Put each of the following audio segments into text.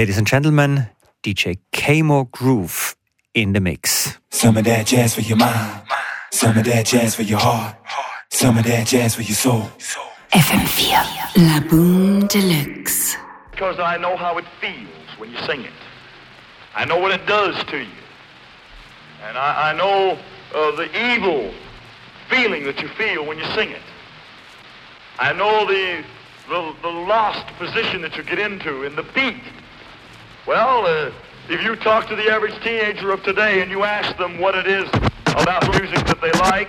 Ladies and gentlemen, DJ K-Mo Groove in the mix. Some of that jazz for your mind, some of that jazz for your heart, some of that jazz for your soul. FM4, La Boum de Luxe. Because I know how it feels when you sing it. I know what it does to you. And I, I know uh, the evil feeling that you feel when you sing it. I know the, the, the lost position that you get into in the beat. Well, uh, if you talk to the average teenager of today and you ask them what it is about music that they like,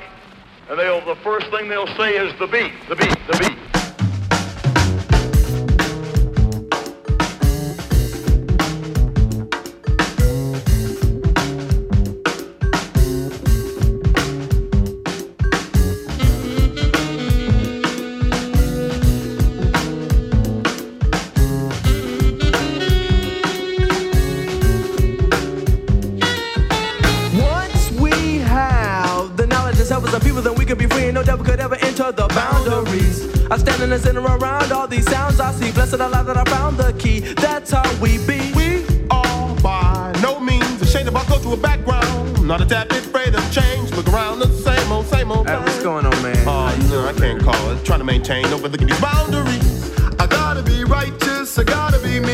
and they'll, the first thing they'll say is the beat, the beat, the beat. Sounds I see. Blessed that I found the key. That's how we be. We are by no means ashamed of our cultural background. Not a tap bit afraid of change. Look around, the same old, same old. Hey, what's going on, man? Oh, no, I can't call it. Trying to maintain, overlooking these boundaries. I gotta be righteous, I gotta be me.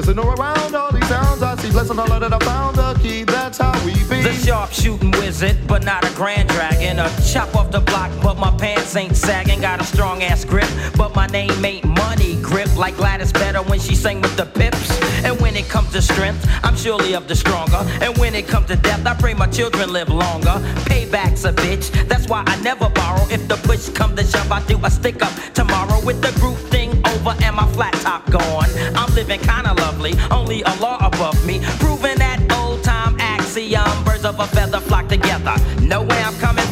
Listen around all these sounds I see. Blessing all that I found the key. That's how we be. The sharp shooting wizard, but not a grand dragon. A chop off the block, but my pants ain't sagging. Got a strong ass grip, but my name ain't money grip. Like Gladys better when she sang with the pips. And when it comes to strength, I'm surely of the stronger. And when it comes to death, I pray my children live longer. Payback's a bitch, that's why I never borrow. If the push come to shove, I do a stick up tomorrow with the group thing over and my flat top gone. I'm living kinda lovely, only a law above me. Proving that old time axiom, birds of a feather flock together. Know where I'm coming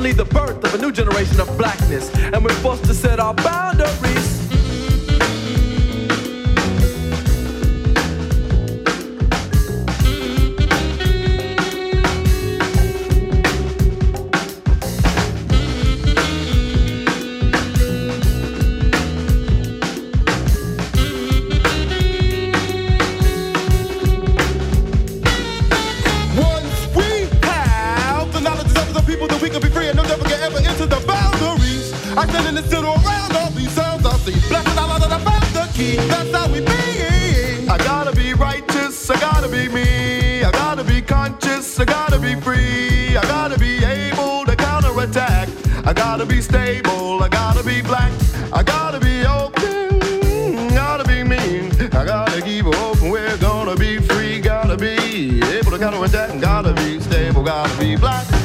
And the birth of a new generation of blackness. And we're forced to set our boundaries. I gotta be me. I gotta be conscious. I gotta be free. I gotta be able to counterattack. I gotta be stable. I gotta be black. I gotta be open. Gotta be mean. I gotta keep open. We're gonna be free. Gotta be able to counterattack. Gotta be stable. Gotta be black.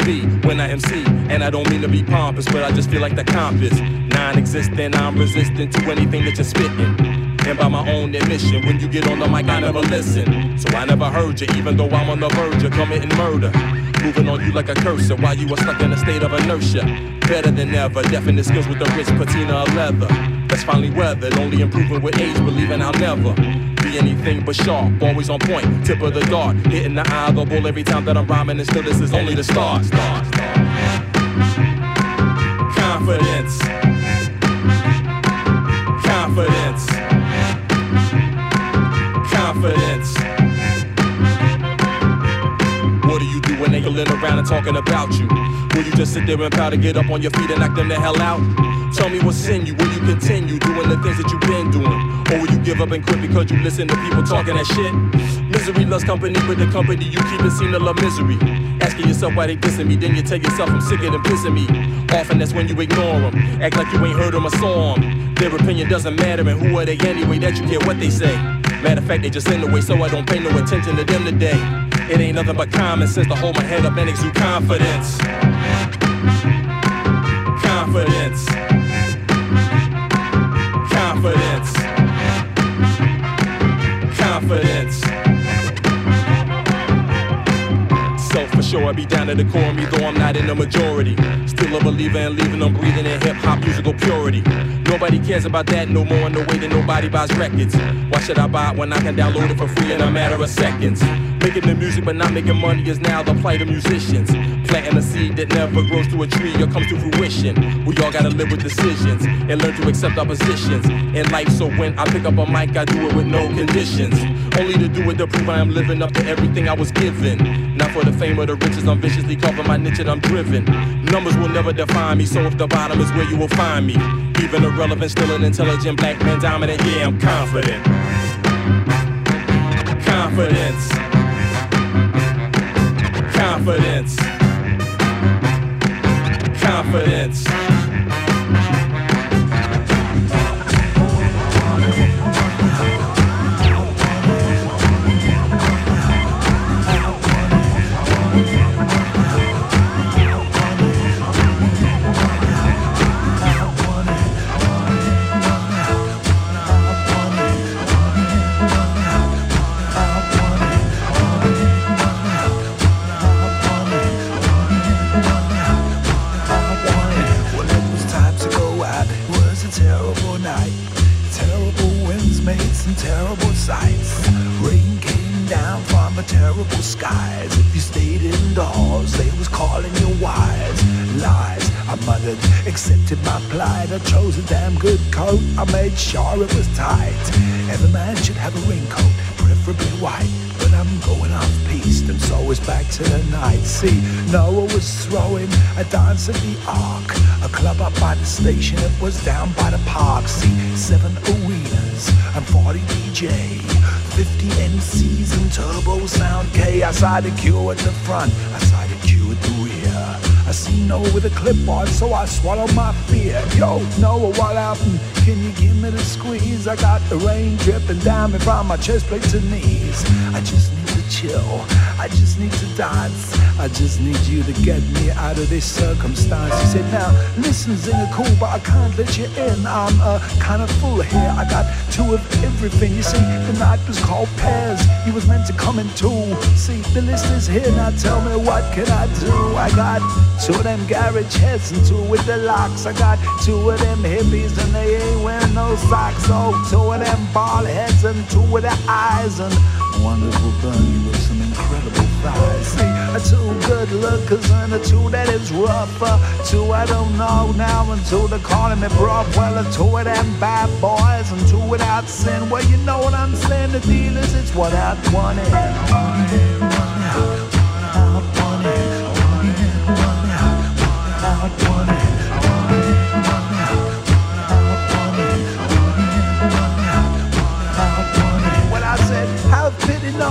Ill like when I MC. And I don't mean to be pompous, but I just feel like the compass. Non existent, I'm resistant to anything that you're spitting. And by my own admission, when you get on the mic, I never listen. So I never heard you, even though I'm on the verge of committing murder. Moving on you like a cursor while you are stuck in a state of inertia. Better than ever, definite skills with the rich patina of leather. That's finally weathered, only improving with age, believing I'll never be anything but sharp. Always on point, tip of the dart, hitting the eye of the bull every time that I'm rhyming, and still this is only the start. Confidence. Confidence. Confidence. What do you do when they yelling around and talking about you? Will you just sit there and pout to get up on your feet and knock them the hell out? Tell me what's in you. Will you continue doing the things that you've been doing? Or will you give up and quit because you listen to people talking that shit? Misery loves company, but the company you keep it seem to love misery. Asking yourself why they dissing me, then you tell yourself I'm sicker than pissing me. Often that's when you ignore them, act like you ain't heard them or saw them. Their opinion doesn't matter, and who are they anyway that you care what they say? Matter of fact, they just in the way, so I don't pay no attention to them today. It ain't nothing but common sense to hold my head up and exude confidence. Confidence. Confidence. I be down to the core me, though I'm not in the majority. Still a believer and leaving them breathing in hip hop musical purity. Nobody cares about that no more the way that nobody buys records. Why should I buy it when I can download it for free in a matter of seconds? Making the music but not making money is now the plight of musicians. Planting a seed that never grows to a tree or comes to fruition. We all gotta live with decisions and learn to accept our positions in life. So when I pick up a mic, I do it with no conditions. Only to do it to prove I am living up to everything I was given. Not for the fame or the riches, I'm viciously covering my niche and I'm driven. Numbers will never define me, so if the bottom is where you will find me. Even irrelevant, still an intelligent black man dominant. Yeah, I'm confident. Confidence. Confidence. Confidence. Coat, I made sure it was tight. Every man should have a raincoat, preferably white. But I'm going off piste, and so is back to the night. See, Noah was throwing a dance at the Ark, a club up by the station. It was down by the park. See, seven arenas and 40 DJ, 50 MCs and turbo sound K. I sided Q at the front, I sided Q at the rear. I see no with a clipboard, so I swallow my fear. Yo, Noah, what happened? Can you give me the squeeze? I got the rain dripping down me from my chest plate to knees. I just need chill. I just need to dance. I just need you to get me out of this circumstance. He said, now listen, Zinger, cool, but I can't let you in. I'm uh, kind of full here. I got two of everything. You see, the night was called Pairs. He was meant to come in two. See, the list is here. Now tell me what can I do? I got two of them garage heads and two with the locks. I got two of them hippies and they ain't wearing no socks. Oh, two of them bald heads and two with the eyes and that will burn you with some incredible thighs. See, a two good lookers and a two that is rougher. Two I don't know now and two they're calling me bruv. Well, two of them bad boys and two without sin. Well, you know what I'm saying. The deal is it's. One in, one out, one out, one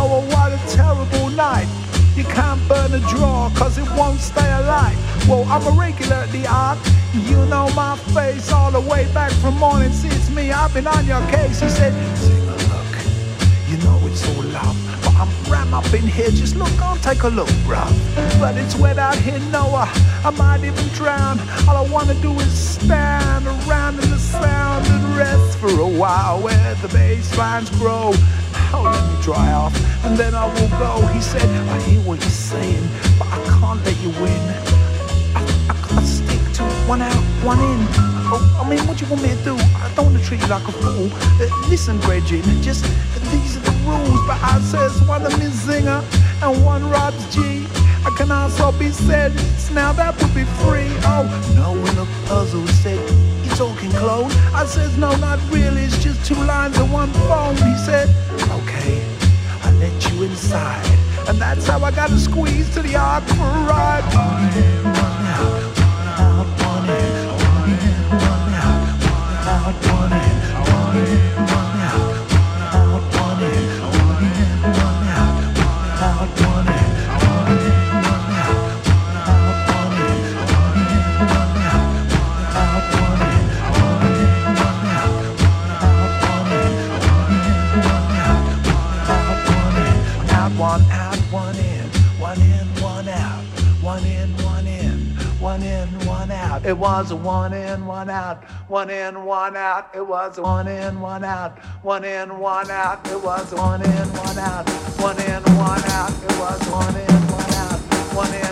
Noah, what a terrible night. You can't burn a draw, cause it won't stay alive. Well, I'm a regular at the art. You know my face all the way back from morning. See, it's me, I've been on your case. He said, All love. But I'm ram up in here, just look, I'll take a look, bruh. But it's wet out here, Noah. I might even drown. All I wanna do is stand around in the sound and rest for a while where the bass lines grow. Oh, let me dry off, and then I will go. He said, I hear what you're saying, but I can't let you win. I, I, I stick to one out, one in. Oh, I mean, what do you want me to do? I don't want to treat you like a fool. Uh, listen, Bridget, just these are the rules. But I says one of me Zinger and one Rob's G. I can also be said, now that would be free. Oh, no, in a puzzle said, you talking clone? I says, no, not really. It's just two lines and one phone. He said, okay, I let you inside. And that's how I got to squeeze to the arc for a ride. One It was a one in, one out. One in, one out. It was a one in, one out. One in, one out. It was one in, one out. One in, one out. It was one in, one out. One in,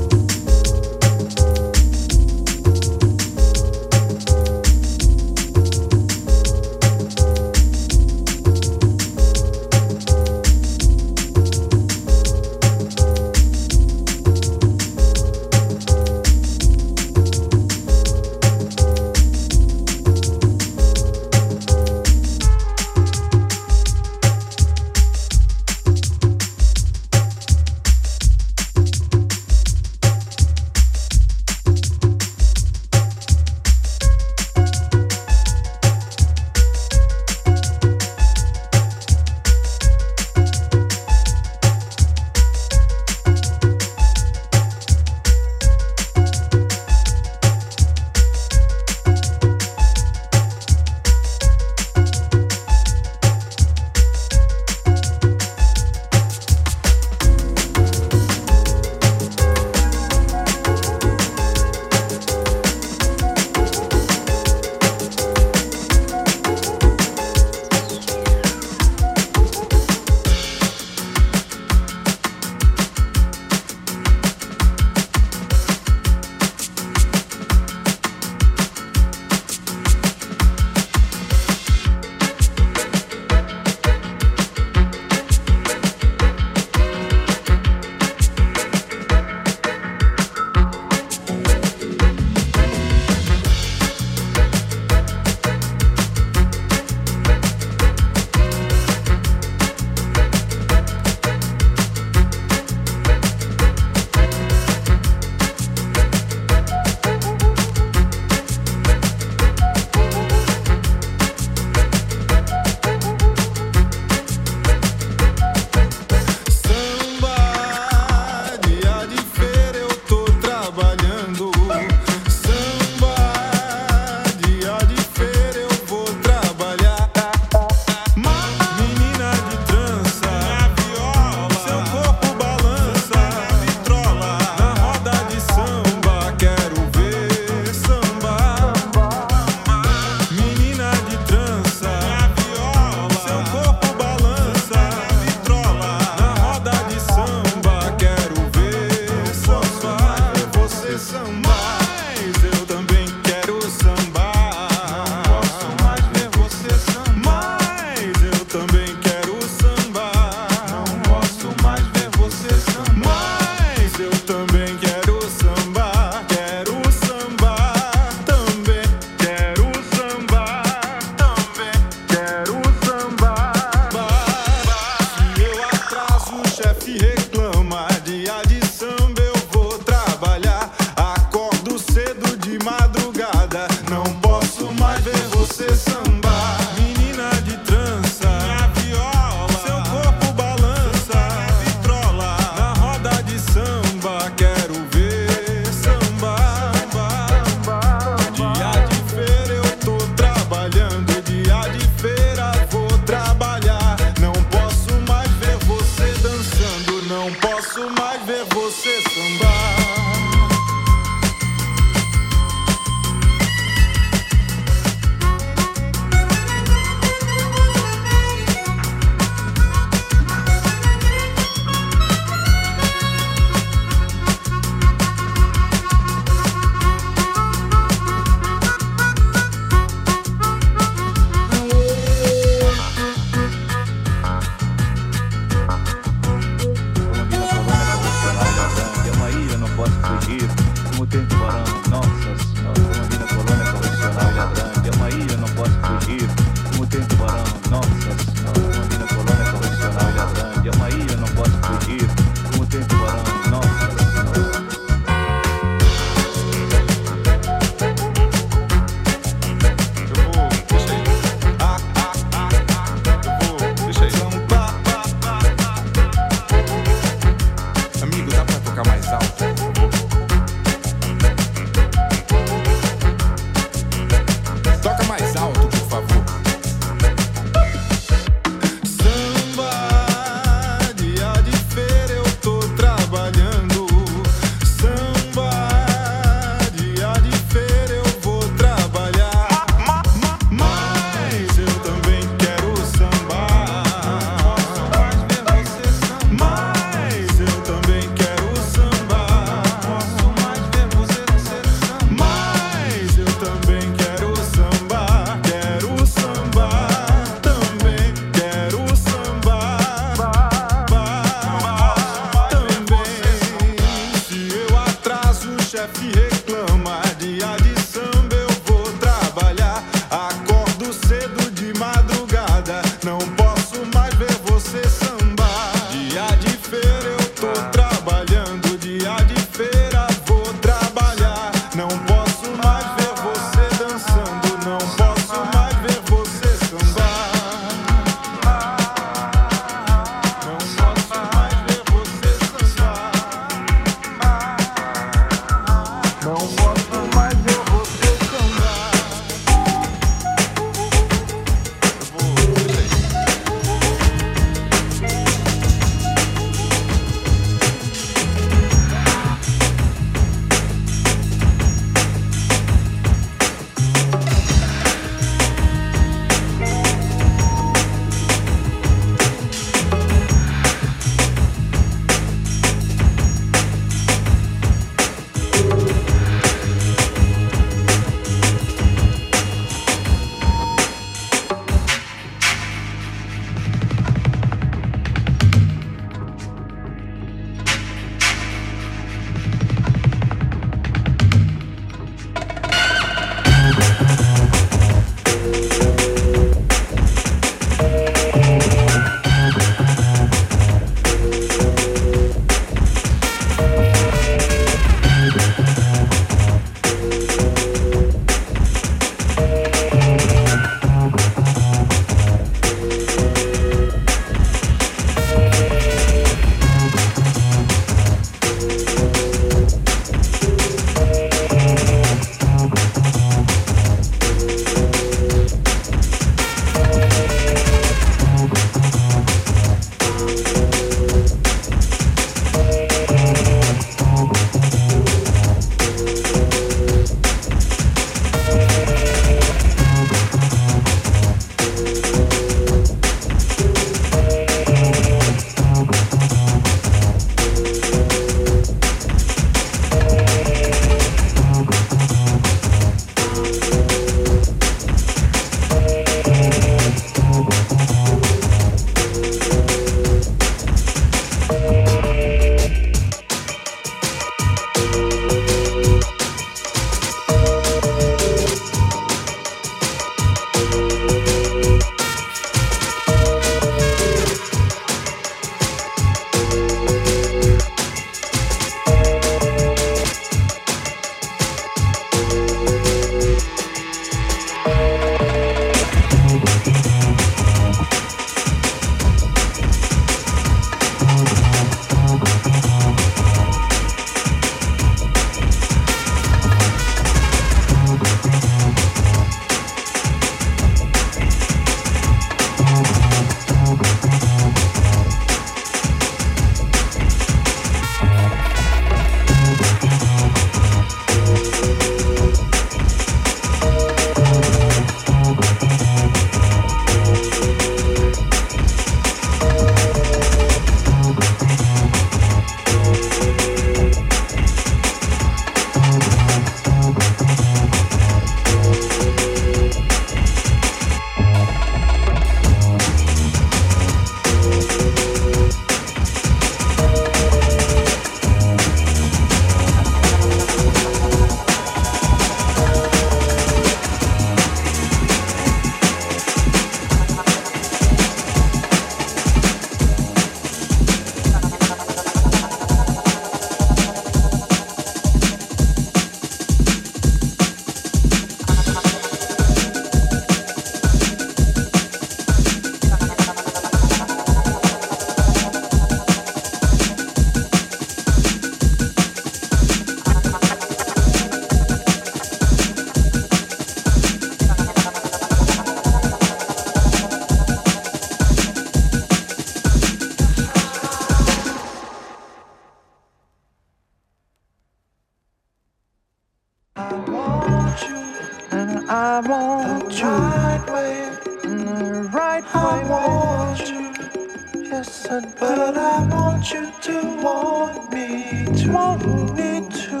want me to. Want me to.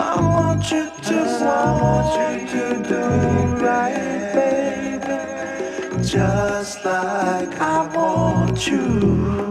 I want you to. I want you to do right, baby. Just like I want you.